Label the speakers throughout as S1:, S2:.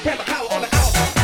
S1: Grab a collar on the house.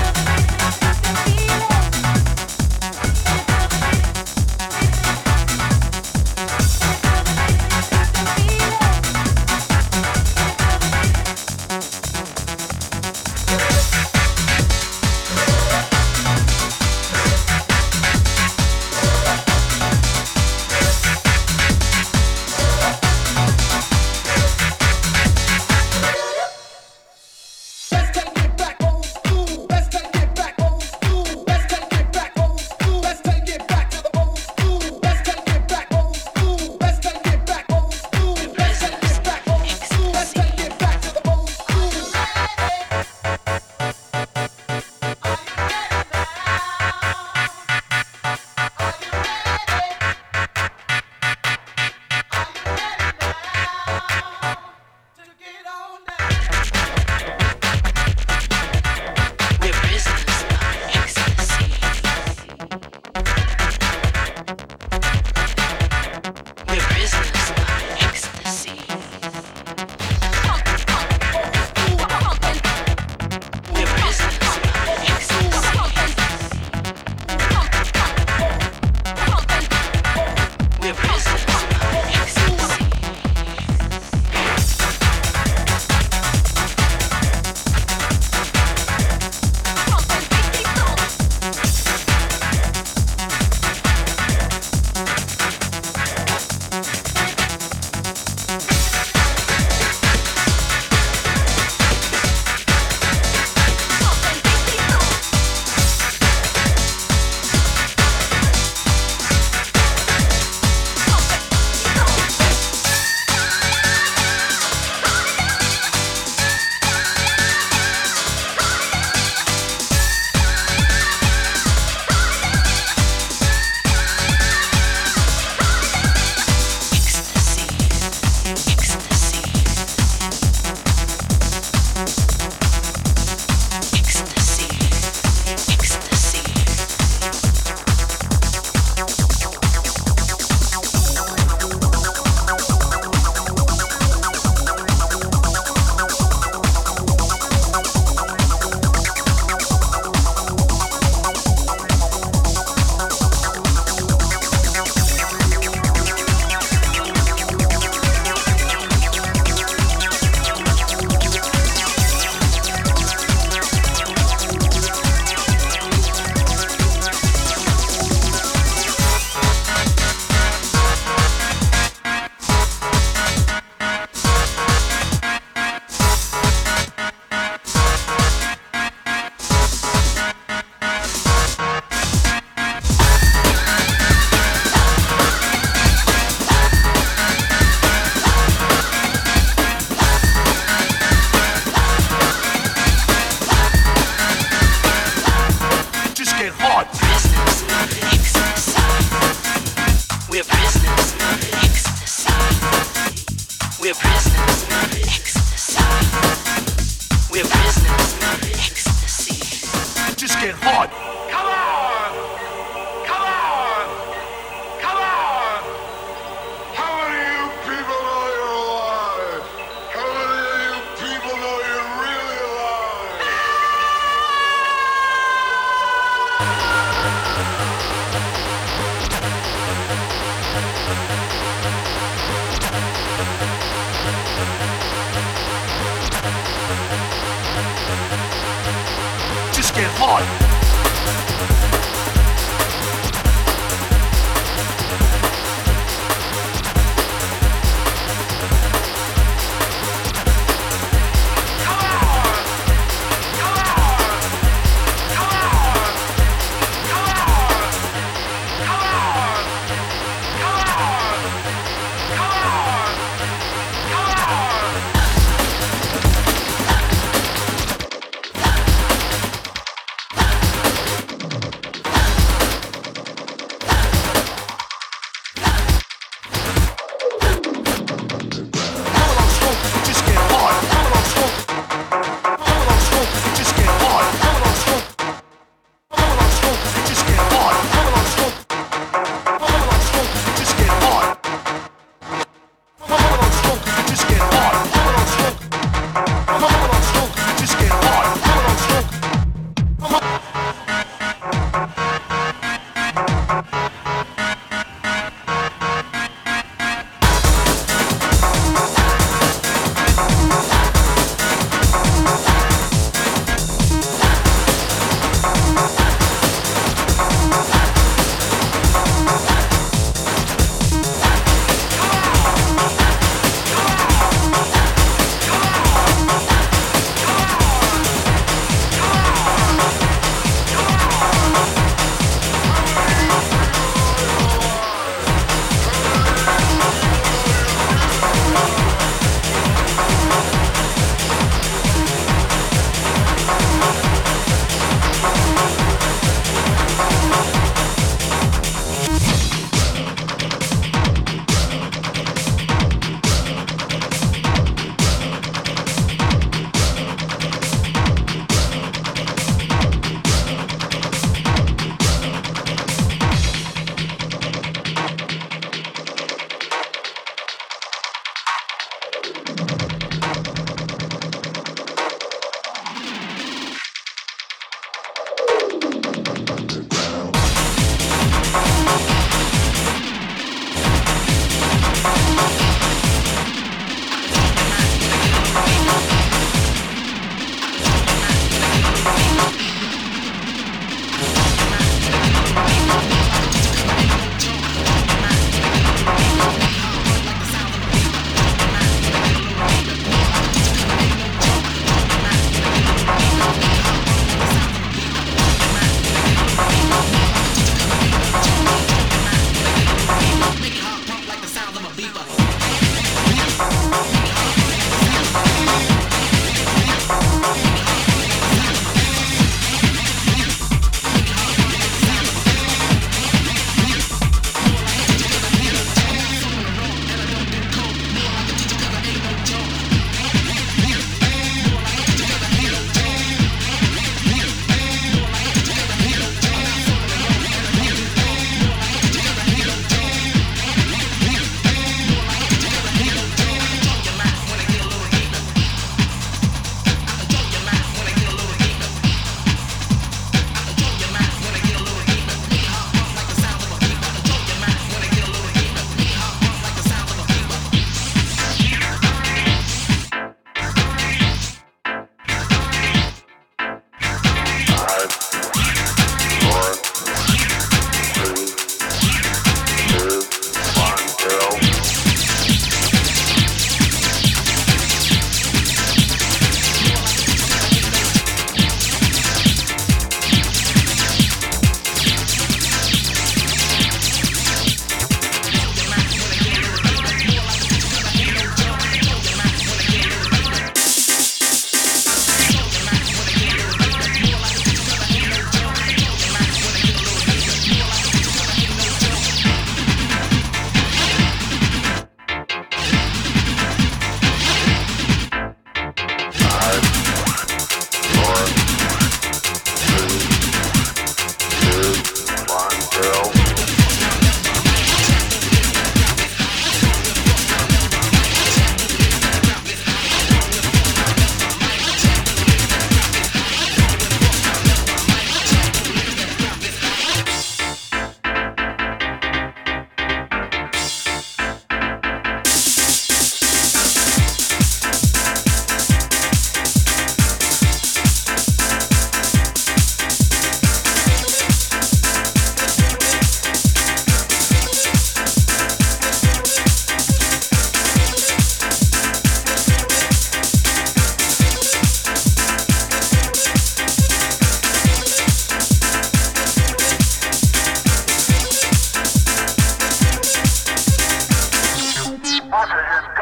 S2: What is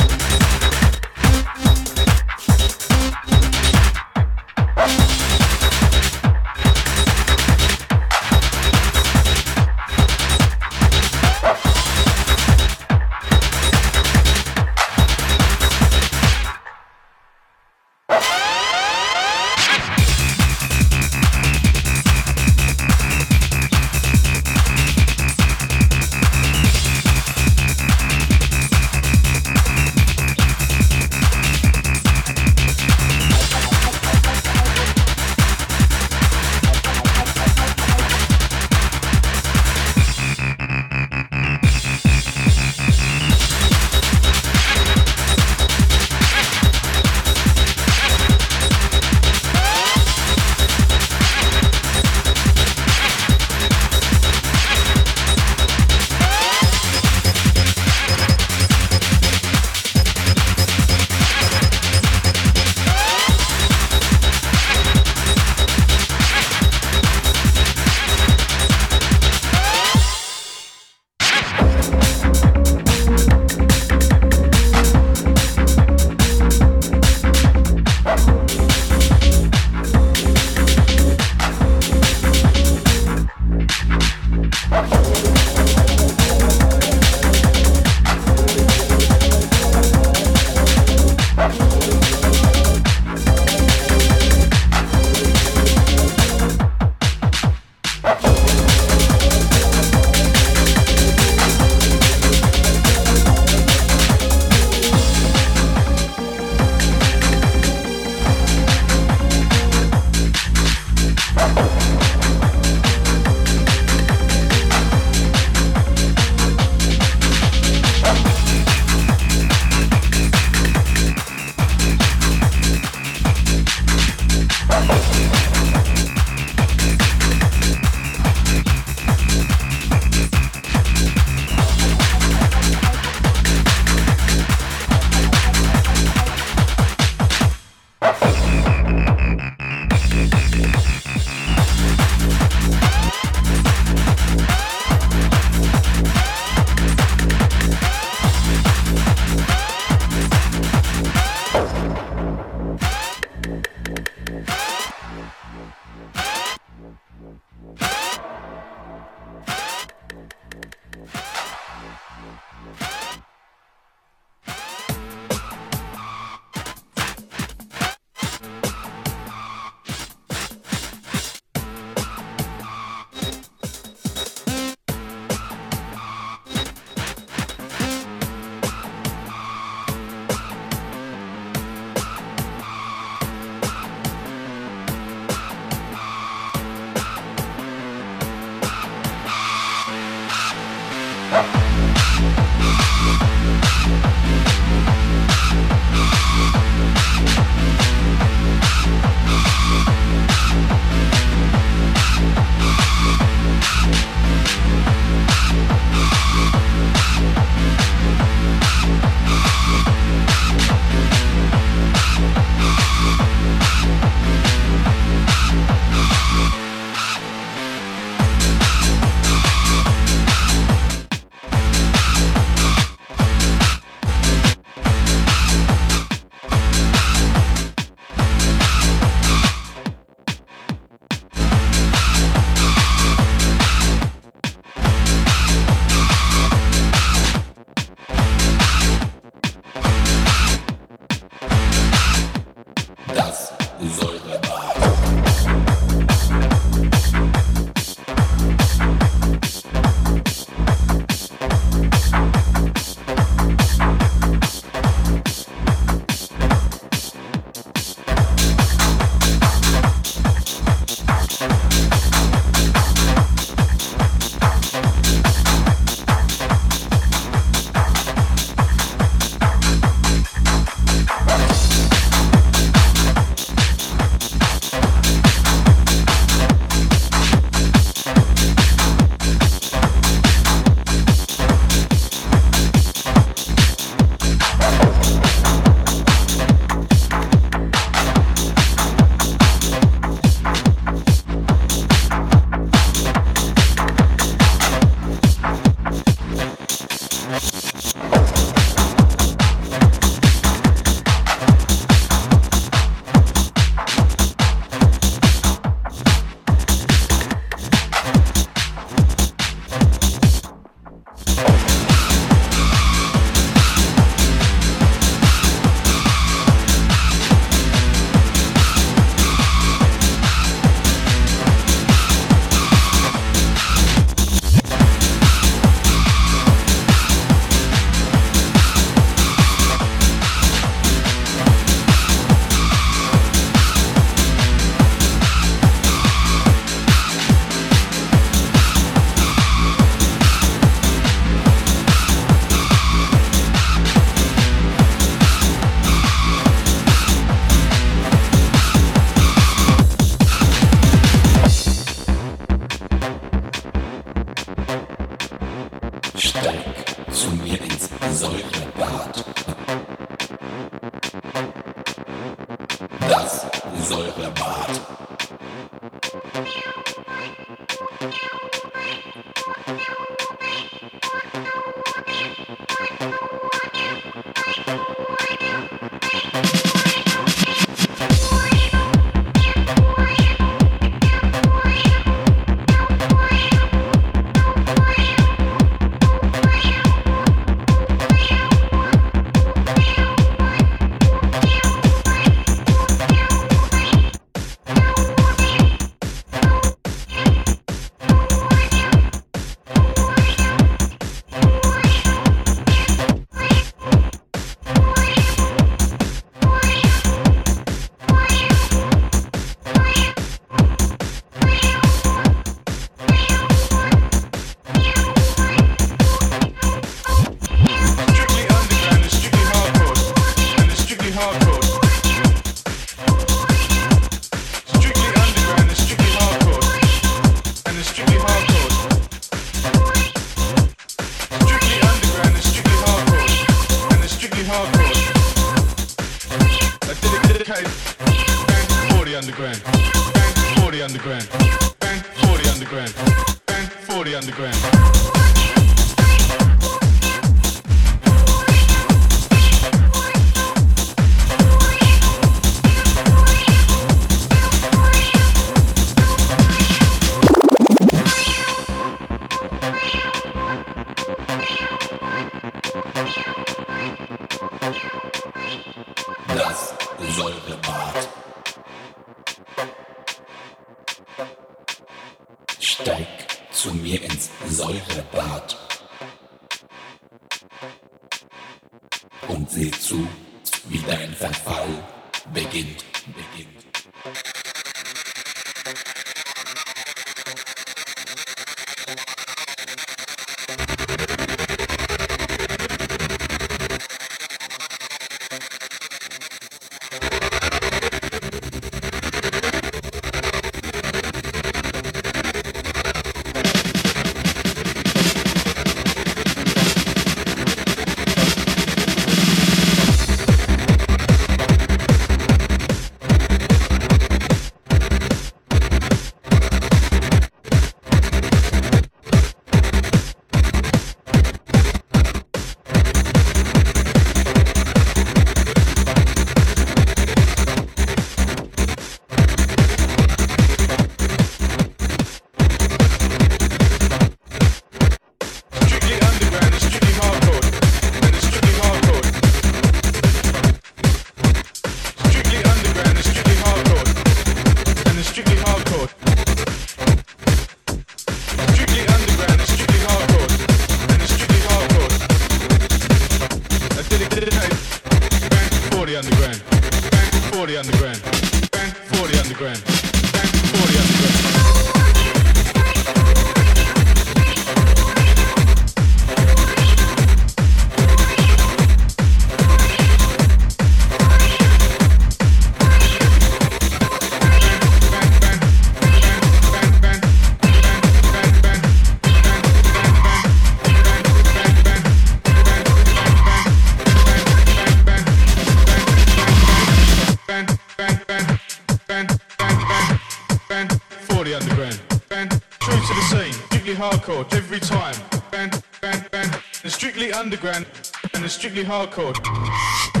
S2: hardcore every time. Band, band, band. It's strictly underground and it's strictly hardcore.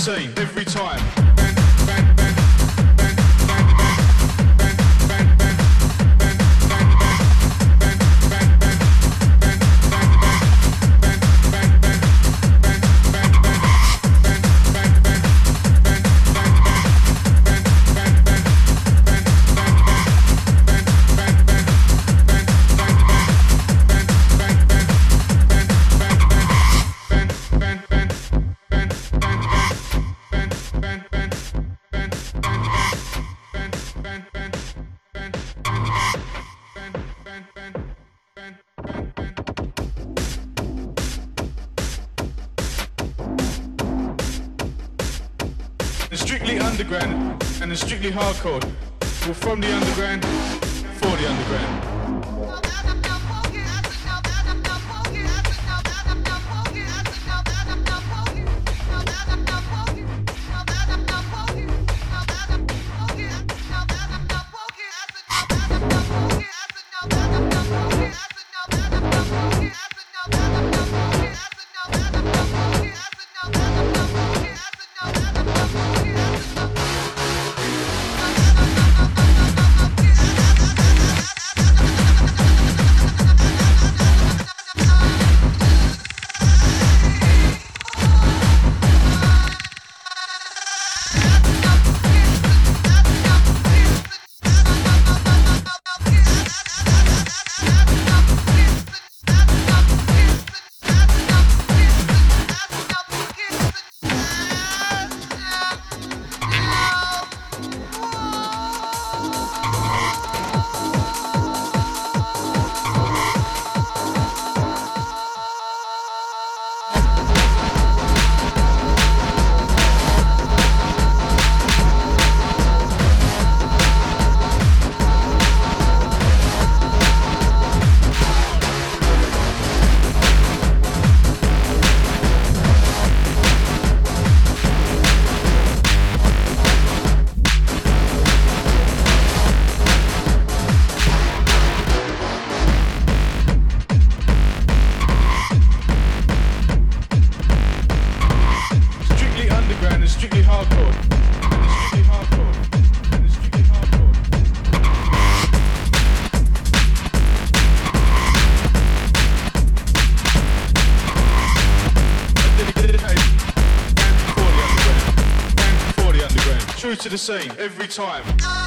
S2: same. Every the same every time.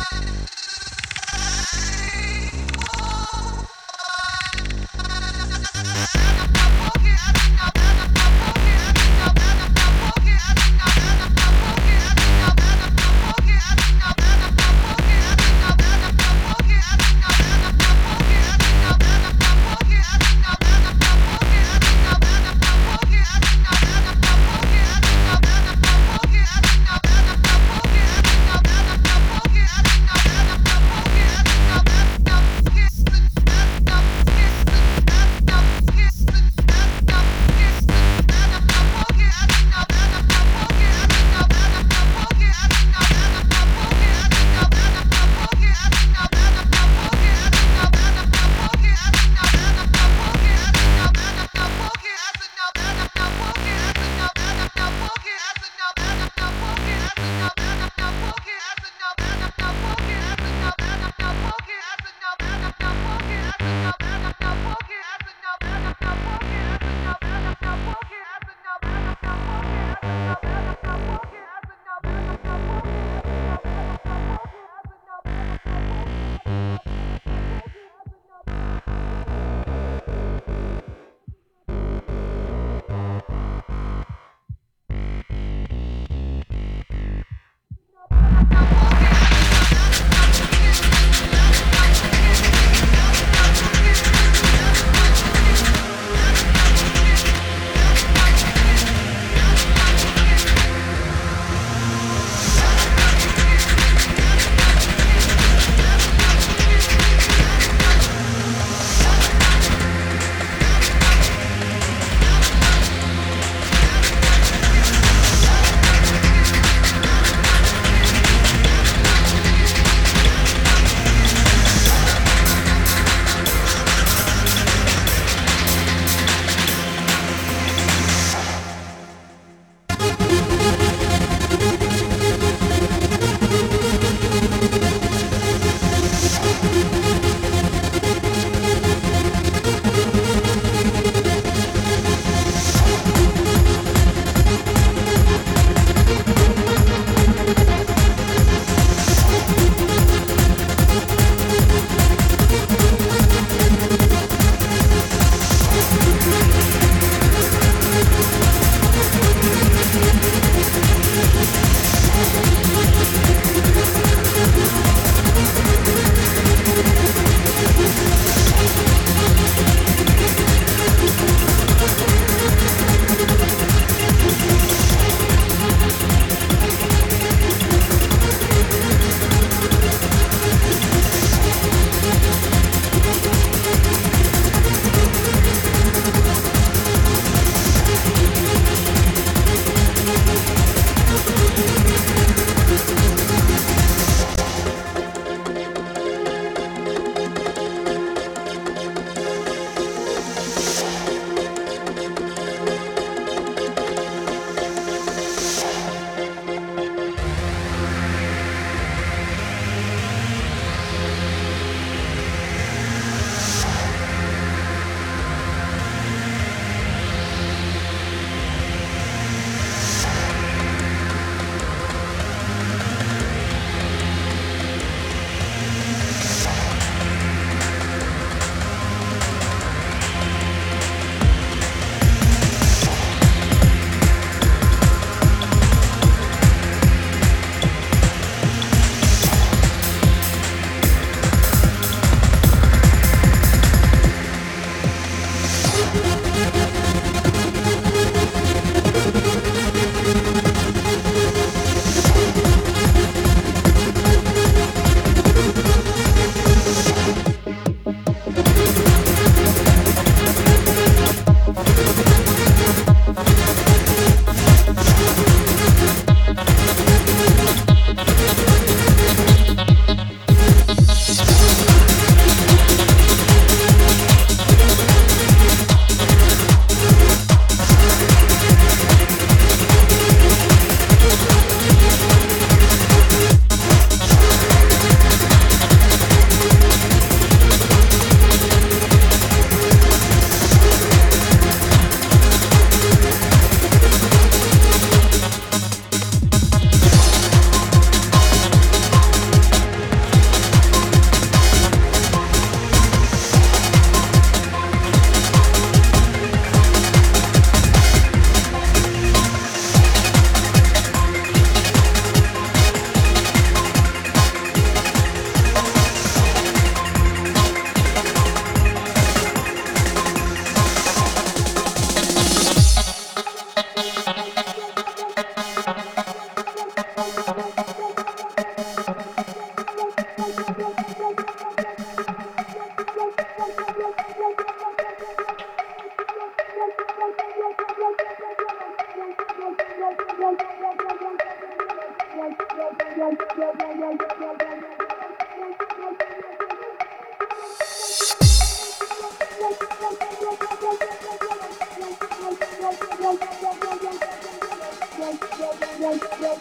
S3: Thank
S4: you.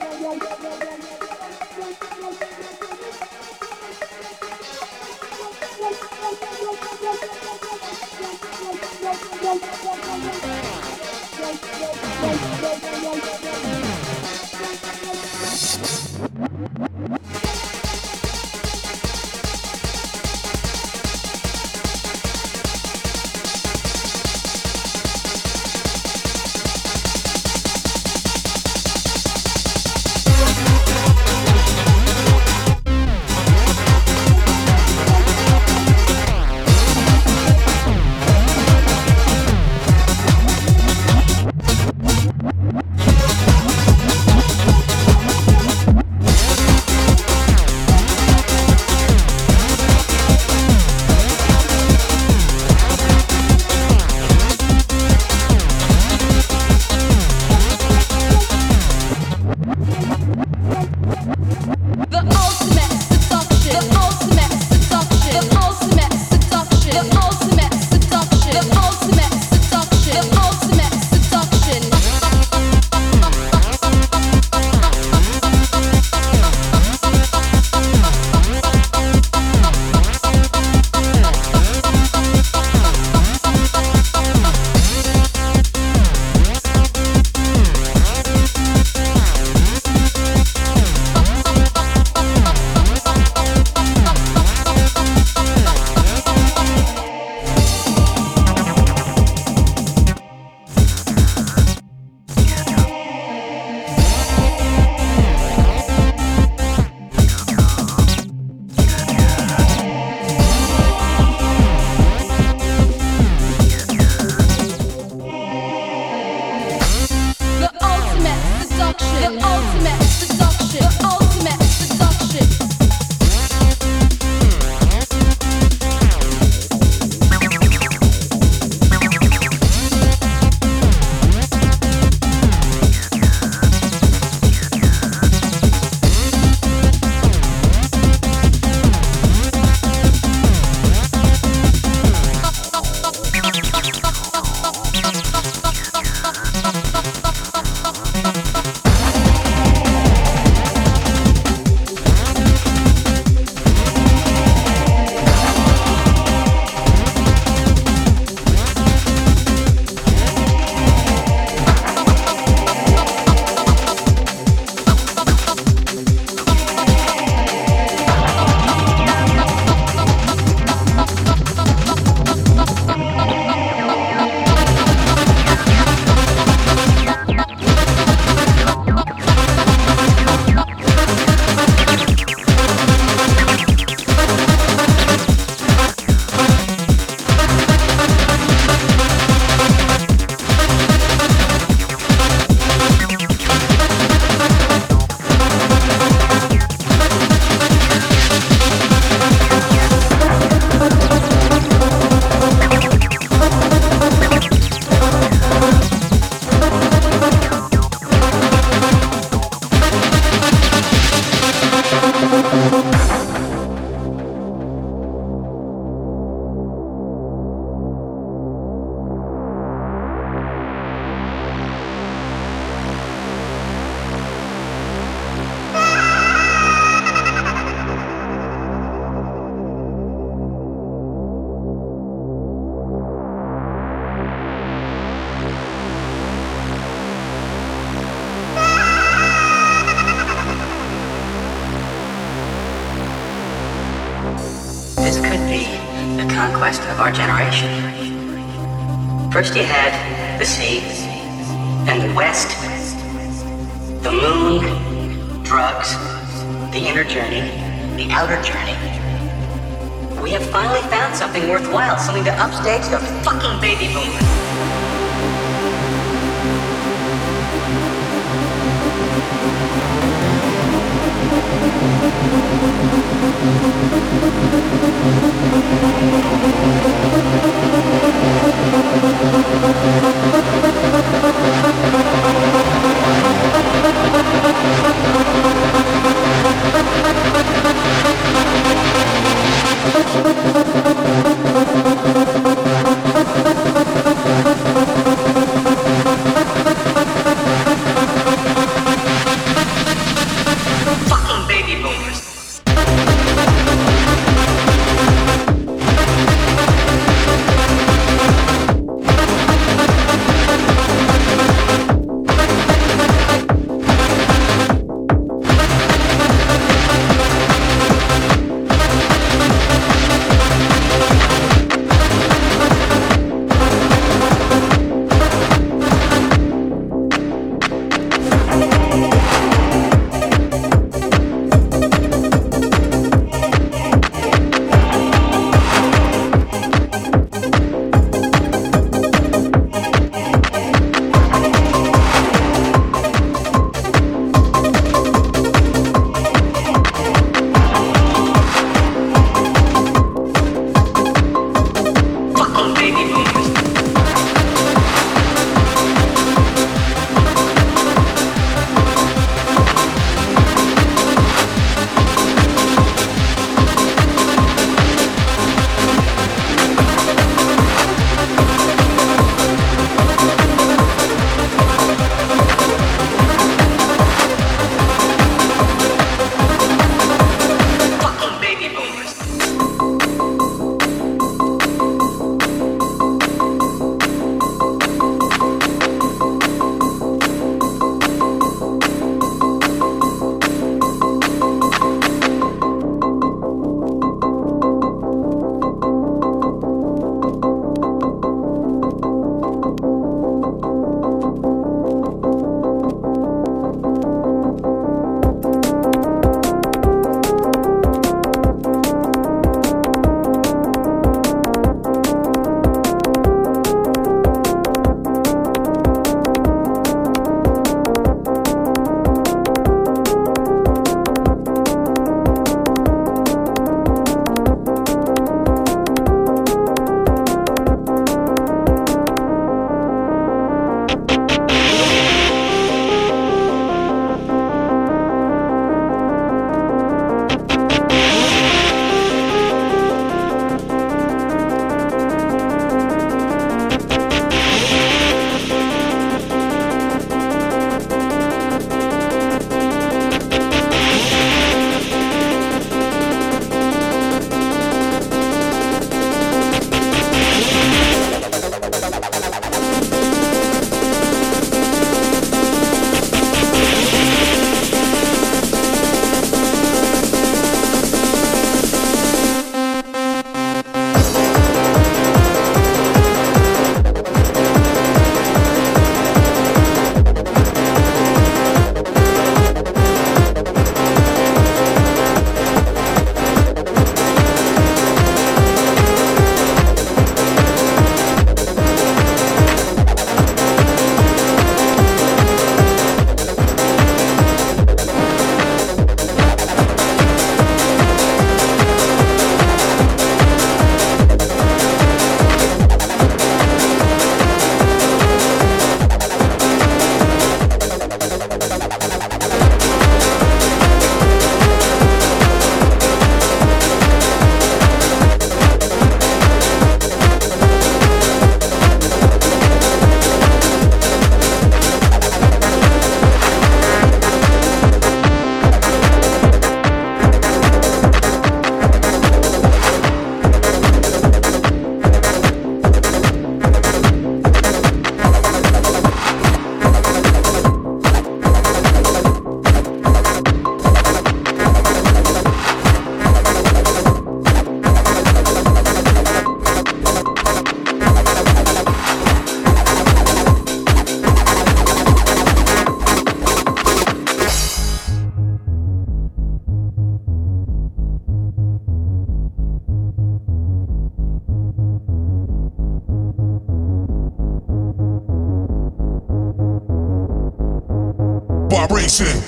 S1: Vibration.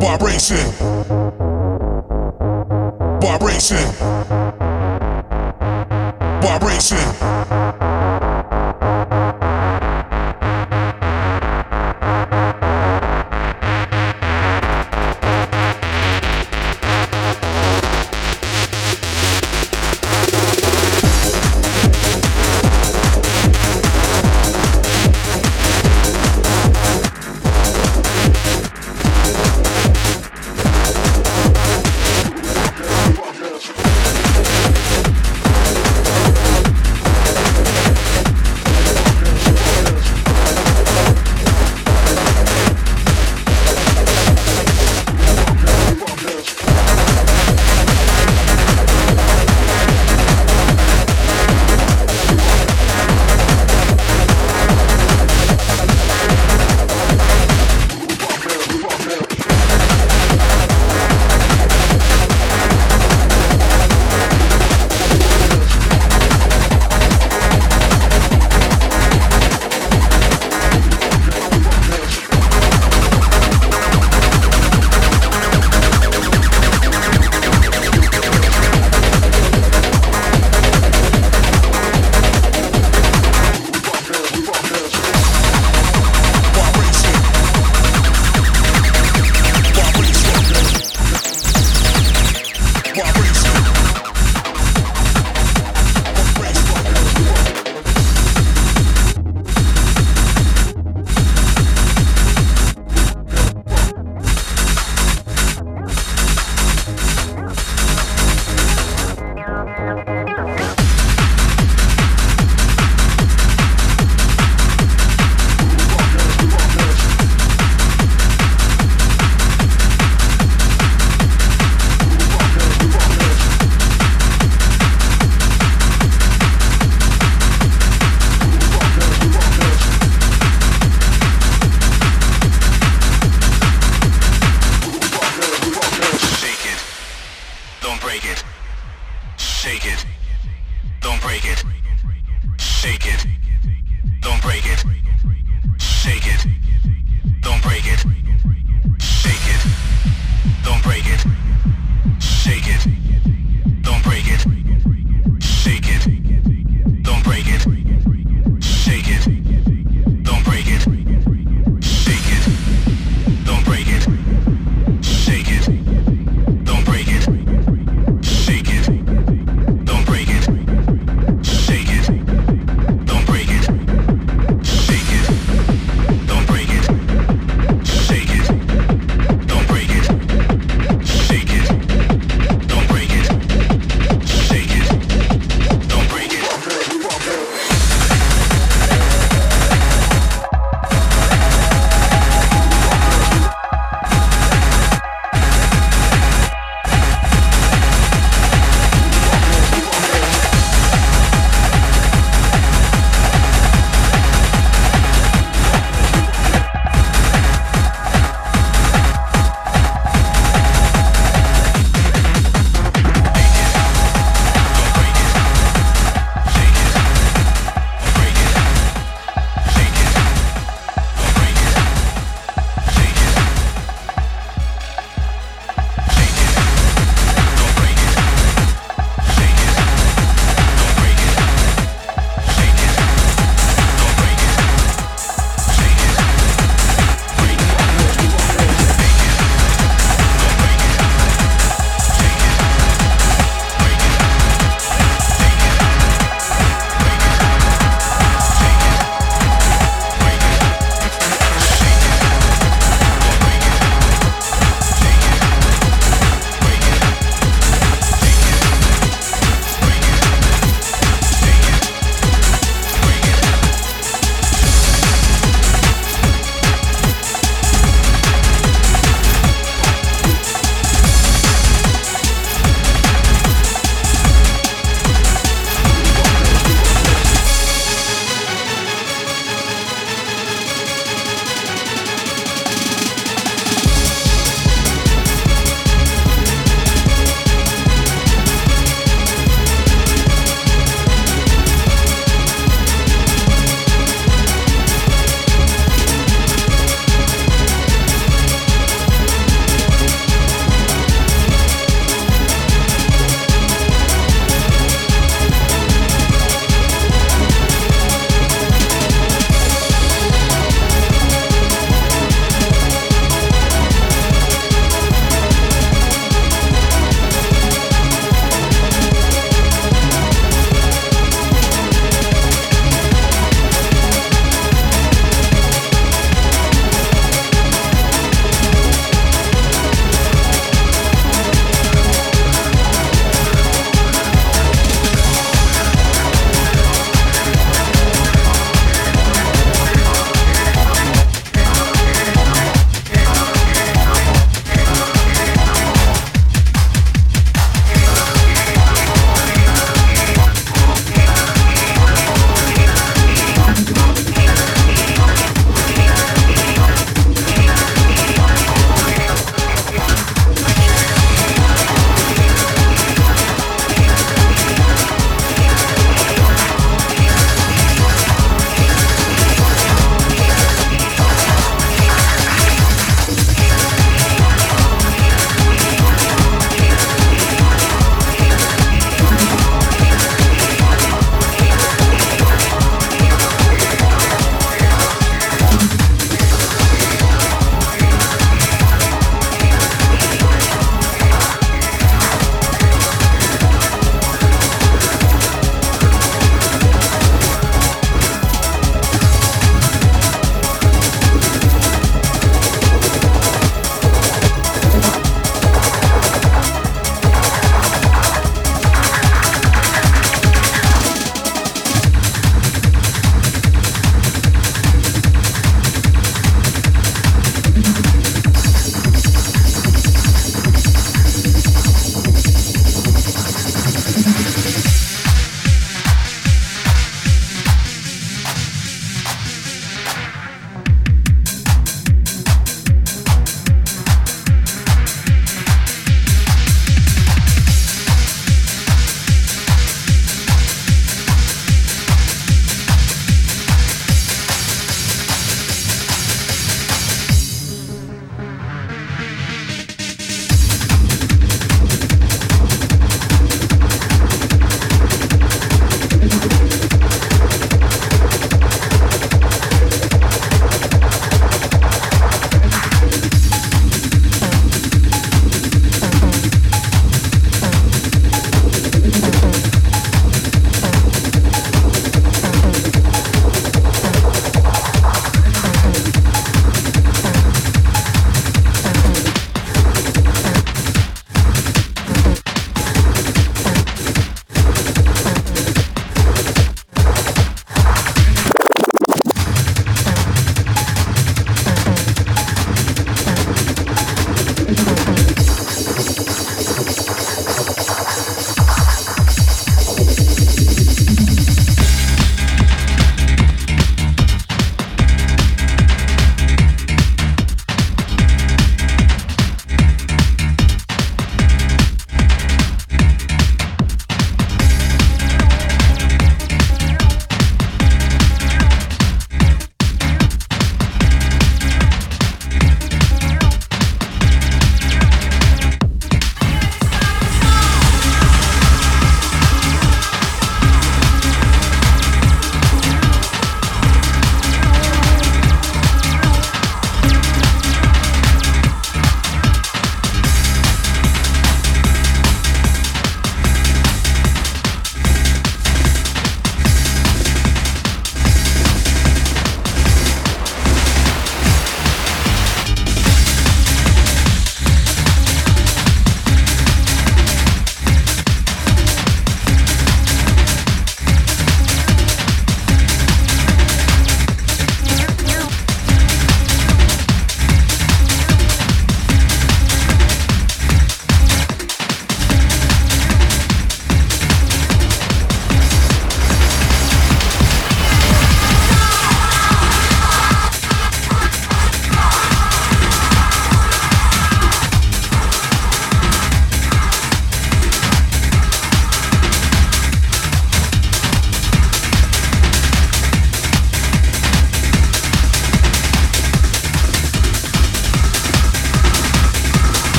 S1: Vibration. Vibration.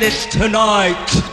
S5: List tonight.